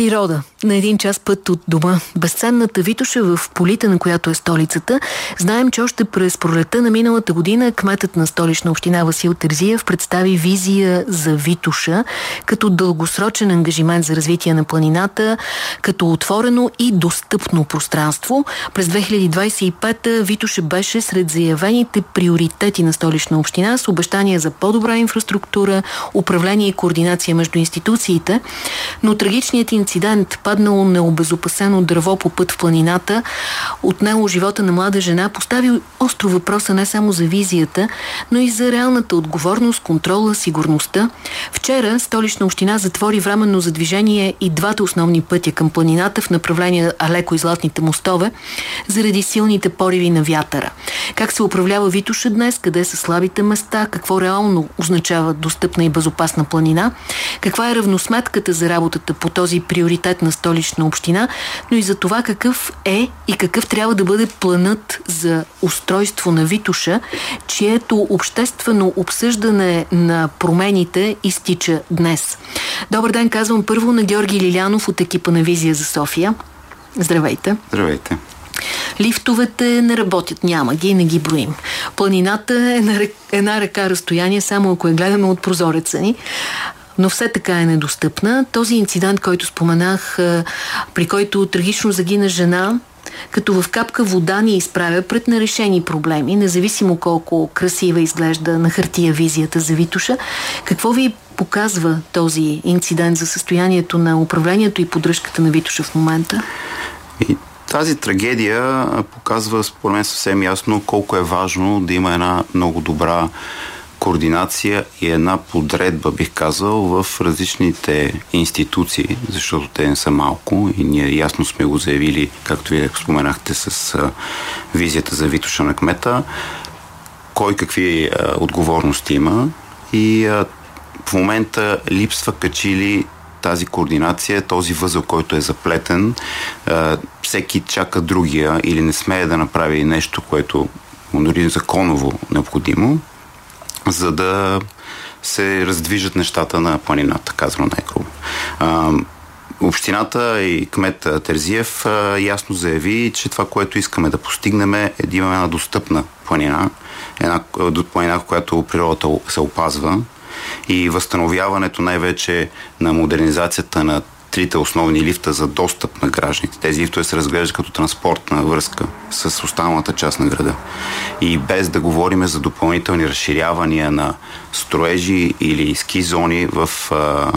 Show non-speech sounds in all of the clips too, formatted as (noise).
Природа. На един час път от дома. Безценната Витоша в Полите, на която е столицата. Знаем, че още през пролета на миналата година кметът на столична община Васил Терзиев представи визия за Витоша като дългосрочен ангажимент за развитие на планината, като отворено и достъпно пространство. През 2025 Витоша беше сред заявените приоритети на столична община с обещания за по-добра инфраструктура, управление и координация между институциите, но трагичният инцидент, паднало необезопасено дърво по път в планината, отнело живота на млада жена, постави остро въпроса не само за визията, но и за реалната отговорност, контрола, сигурността. Вчера столична община затвори временно за движение и двата основни пътя към планината в направление Алеко и Златните мостове, заради силните пориви на вятъра. Как се управлява Витоша днес, къде са слабите места, какво реално означава достъпна и безопасна планина, каква е равносметката за работата по този приоритет на столична община, но и за това какъв е и какъв трябва да бъде планът за устройство на Витуша, чието обществено обсъждане на промените изтича днес. Добър ден, казвам първо на Георги Лилянов от екипа на Визия за София. Здравейте. Здравейте. Лифтовете не работят, няма ги, не ги броим. Планината е на една ръка разстояние, само ако я гледаме от прозореца ни но все така е недостъпна. Този инцидент, който споменах, при който трагично загина жена, като в капка вода ни изправя пред нерешени проблеми, независимо колко красива изглежда на хартия визията за Витуша. Какво ви показва този инцидент за състоянието на управлението и поддръжката на Витуша в момента? И тази трагедия показва, според мен, съвсем ясно колко е важно да има една много добра координация и една подредба, бих казал, в различните институции, защото те не са малко и ние ясно сме го заявили, както вие споменахте с визията за Витоша на кмета, кой какви отговорности има и в момента липсва качили тази координация, този възъл, който е заплетен, всеки чака другия или не смее да направи нещо, което дори законово необходимо за да се раздвижат нещата на планината, казвам най-грубо. Общината и кмет Терзиев ясно заяви, че това, което искаме да постигнем е да имаме една достъпна планина, една планина, в която природата се опазва и възстановяването най-вече на модернизацията на трите основни лифта за достъп на гражданите. Тези лифтове се разглеждат като транспортна връзка с останалата част на града. И без да говорим за допълнителни разширявания на строежи или ски зони в а,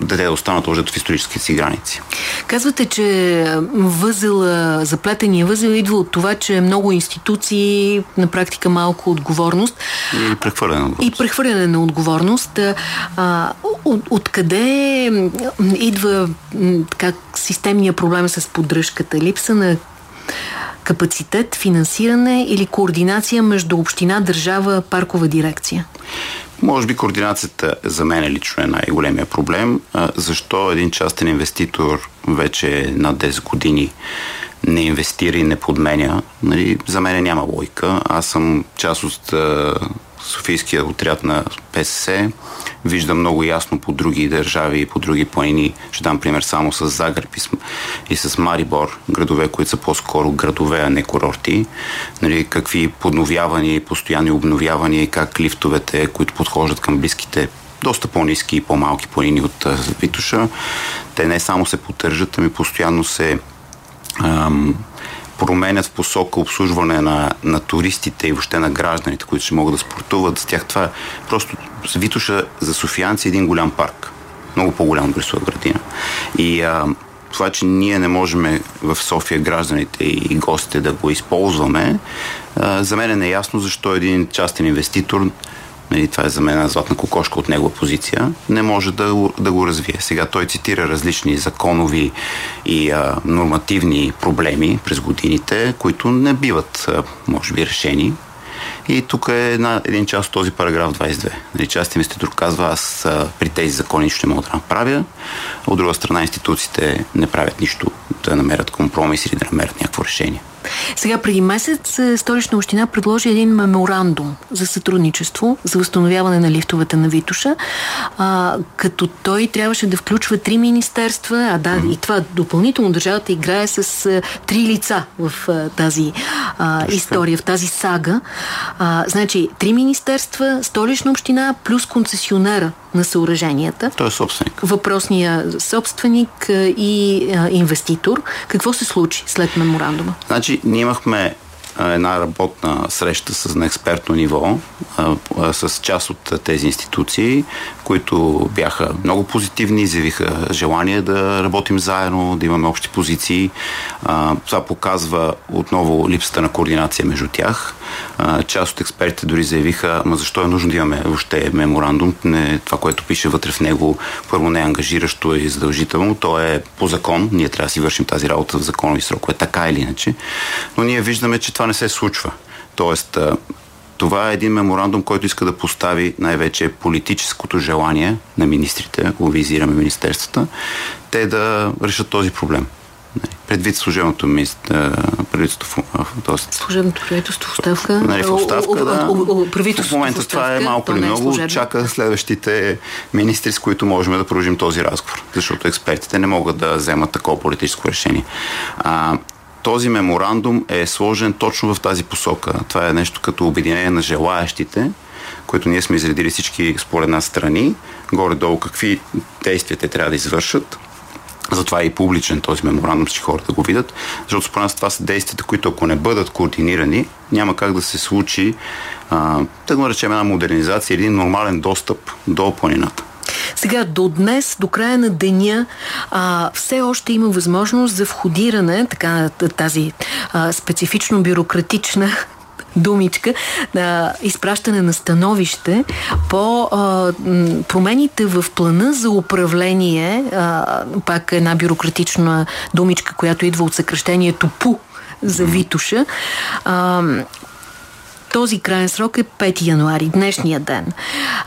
да те останат още в историческите си граници. Казвате, че възел, заплетения възел идва от това, че много институции, на практика малко отговорност. И прехвърляне на отговорност. И прехвърляне на отговорност. А, от, откъде идва така, системния проблем с поддръжката? Липса на капацитет, финансиране или координация между община, държава, паркова дирекция? Може би координацията за мен лично е най-големия проблем. Защо един частен инвеститор вече над 10 години не инвестира и не подменя? Нали, за мен няма логика. Аз съм част от Софийския отряд на ПСС. Виждам много ясно по други държави и по други планини. Ще дам пример само с Загреб и с Марибор, градове, които са по-скоро градове, а не курорти. Нали, какви подновявания и постоянни обновявания и как лифтовете, които подхождат към близките доста по-низки и по-малки планини от Витуша, те не само се поддържат, ами постоянно се ам, променят в посока обслужване на, на туристите и въобще на гражданите, които ще могат да спортуват с тях. Това е просто Витоша за софиянци е един голям парк. Много по-голям от Брисова градина. И а, това, че ние не можем в София гражданите и гостите да го използваме, а, за мен е неясно защо един частен инвеститор нали, това е за мен една златна кокошка от негова позиция, не може да, да го развие. Сега той цитира различни законови и а, нормативни проблеми през годините, които не биват, а, може би, решени. И тук е една, един част от този параграф 22. Нали, част инвеститор казва, аз а, при тези закони нищо не мога да направя. От друга страна, институциите не правят нищо да намерят компромис или да намерят някакво решение. Сега, преди месец е, столична община предложи един меморандум за сътрудничество, за възстановяване на лифтовете на Витуша, а, като той трябваше да включва три министерства, а да, mm -hmm. и това допълнително държавата играе с а, три лица в а, тази а, история, в тази сага. А, значи, три министерства, столична община плюс концесионера на съоръженията. Той е собственик. Въпросния собственик и а, инвеститор. Какво се случи след меморандума? Значи, ние имахме една работна среща с на експертно ниво с част от тези институции, които бяха много позитивни, изявиха желание да работим заедно, да имаме общи позиции. Това показва отново липсата на координация между тях. Част от експертите дори заявиха, ма защо е нужно да имаме въобще меморандум? Не, това, което пише вътре в него, първо не е ангажиращо и задължително, то е по закон. Ние трябва да си вършим тази работа в законови срокове, така или иначе. Но ние виждаме, че това не се случва. Тоест, това е един меморандум, който иска да постави най-вече политическото желание на министрите, ако визираме министерствата, те да решат този проблем. Предвид служебното правителство, т.е. служебното правителство в оставка. Нали, в оставка, да. В момента това е малко или е много. Чака следващите министри, с които можем да продължим този разговор, защото експертите не могат да вземат такова политическо решение. А, този меморандум е сложен точно в тази посока. Това е нещо като обединение на желаящите, което ние сме изредили всички според нас страни, горе-долу какви действия те трябва да извършат. Затова е и публичен този меморандум, че хората да го видят, защото според нас това са действията, които ако не бъдат координирани, няма как да се случи, да го наречем една модернизация, един нормален достъп до планината. Сега, до днес, до края на деня, а, все още има възможност за входиране, така тази а, специфично бюрократична (laughs) думичка на изпращане на становище по а, промените в плана за управление, а, пак една бюрократична думичка, която идва от съкръщението ПУ за Витуша. А, този крайен срок е 5 януари, днешния ден.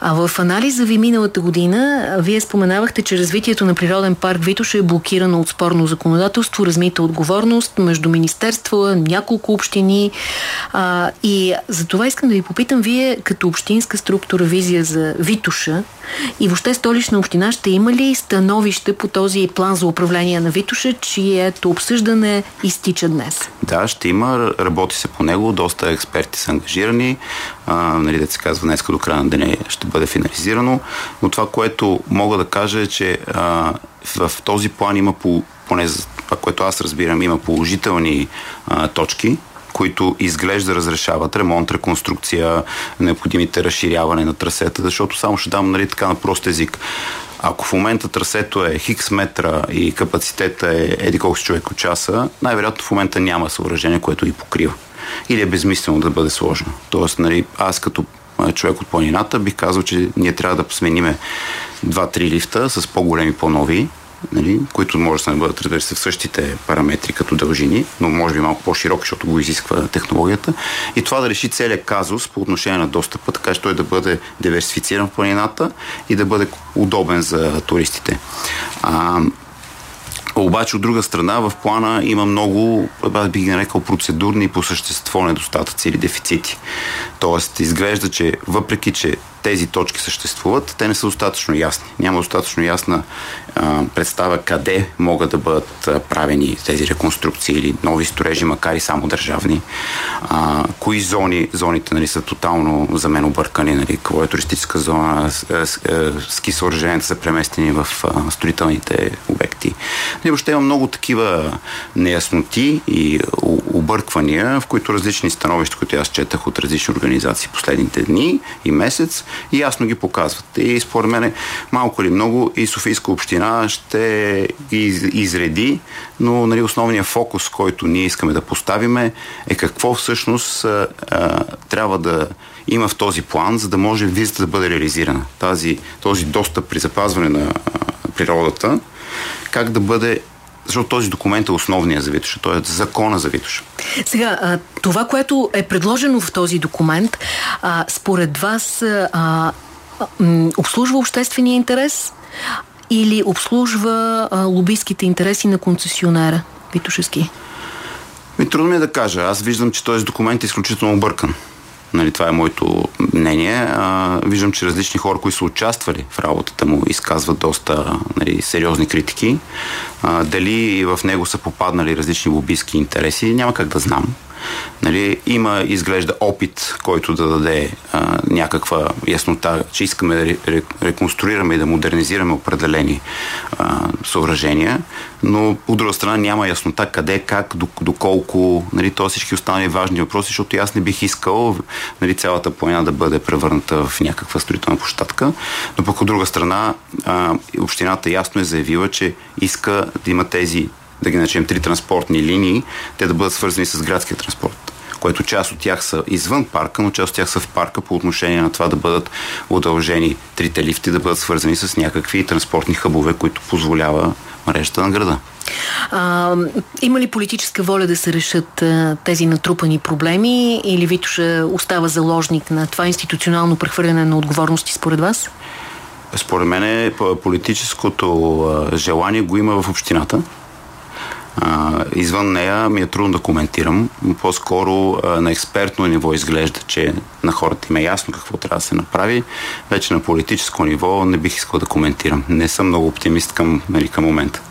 А в анализа ви миналата година, вие споменавахте, че развитието на природен парк Витоша е блокирано от спорно законодателство, размита отговорност между министерства, няколко общини. А, и за това искам да ви попитам, вие като общинска структура визия за Витоша и въобще столична община ще има ли становище по този план за управление на Витоша, чието обсъждане изтича днес? Да, ще има. Работи се по него. Доста експерти са ангажирани. А, нали, да се казва, днес до края на деня ще бъде финализирано. Но това, което мога да кажа е, че а, в, този план има по, поне за това, което аз разбирам, има положителни а, точки, които изглежда разрешават ремонт, реконструкция, необходимите разширяване на трасета, защото само ще дам нали, така на прост език. Ако в момента трасето е хикс метра и капацитета е еди колко човек от часа, най-вероятно в момента няма съоръжение, което ги покрива. Или е безмислено да бъде сложено. Тоест, нали, аз като човек от планината бих казал, че ние трябва да смениме два-три лифта с по-големи, по-нови, нали, които може да не бъдат, разбира се, в същите параметри като дължини, но може би малко по-широки, защото го изисква технологията. И това да реши целият казус по отношение на достъпа, така че той да бъде диверсифициран в планината и да бъде удобен за туристите. А, обаче от друга страна в плана има много, аз бих ги нарекал процедурни по същество недостатъци или дефицити. Тоест изглежда, че въпреки, че тези точки съществуват, те не са достатъчно ясни. Няма достатъчно ясна а, представа къде могат да бъдат правени тези реконструкции или нови строежи, макар и само държавни. А, кои зони, зоните нали, са тотално за мен объркани, нали, какво е туристическа зона, ски съоръженията са преместени в а, строителните обекти. Нали, въобще има много такива неясноти и обърквания, в които различни становища, които аз четах от различни организации последните дни и месец, и ясно ги показват. И според мен малко или много и Софийска община ще ги изреди, но нали, основният фокус, който ние искаме да поставиме е какво всъщност а, а, трябва да има в този план, за да може визата да бъде реализирана. Тази, този достъп при запазване на а, природата, как да бъде защото този документ е основния за Витоша. Той е закона за Витоша. Сега, това, което е предложено в този документ, според вас обслужва обществения интерес или обслужва лобийските интереси на концесионера Витошески? Ми, трудно ми е да кажа. Аз виждам, че този документ е изключително объркан. Нали, това е моето мнение. А, виждам, че различни хора, които са участвали в работата му, изказват доста нали, сериозни критики. А, дали в него са попаднали различни лобистки интереси, няма как да знам. Нали, има, изглежда, опит, който да даде а, някаква яснота, че искаме да реконструираме и да модернизираме определени а, съоръжения, но от друга страна няма яснота къде, как, доколко, нали, то всички останали важни въпроси, защото аз не бих искал нали, цялата планина да бъде превърната в някаква строителна площадка, но пък от друга страна а, общината ясно е заявила, че иска да има тези да ги начнем три транспортни линии, те да бъдат свързани с градския транспорт което част от тях са извън парка, но част от тях са в парка по отношение на това да бъдат удължени трите лифти, да бъдат свързани с някакви транспортни хъбове, които позволява мрежата на града. А, има ли политическа воля да се решат а, тези натрупани проблеми или Витоша остава заложник на това институционално прехвърляне на отговорности според вас? Според мен политическото желание го има в общината. А, извън нея ми е трудно да коментирам. По-скоро а, на експертно ниво изглежда, че на хората им е ясно какво трябва да се направи. Вече на политическо ниво не бих искал да коментирам. Не съм много оптимист към, нали, към момента.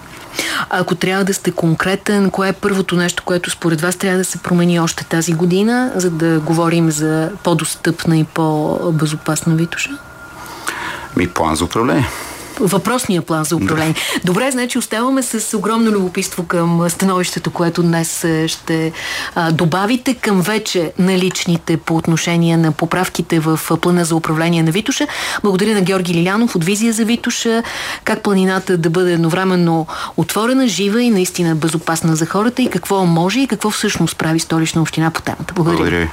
А ако трябва да сте конкретен, кое е първото нещо, което според вас трябва да се промени още тази година, за да говорим за по-достъпна и по-безопасна Витуша? Ми план за управление въпросния план за управление. Да. Добре, значи оставаме с огромно любопитство към становището, което днес е, ще а, добавите към вече наличните по отношение на поправките в плана за управление на Витуша. Благодаря на Георги Лилянов от Визия за Витуша. Как планината да бъде едновременно отворена, жива и наистина безопасна за хората и какво може и какво всъщност прави столична община по темата. Благодаря. Благодаря.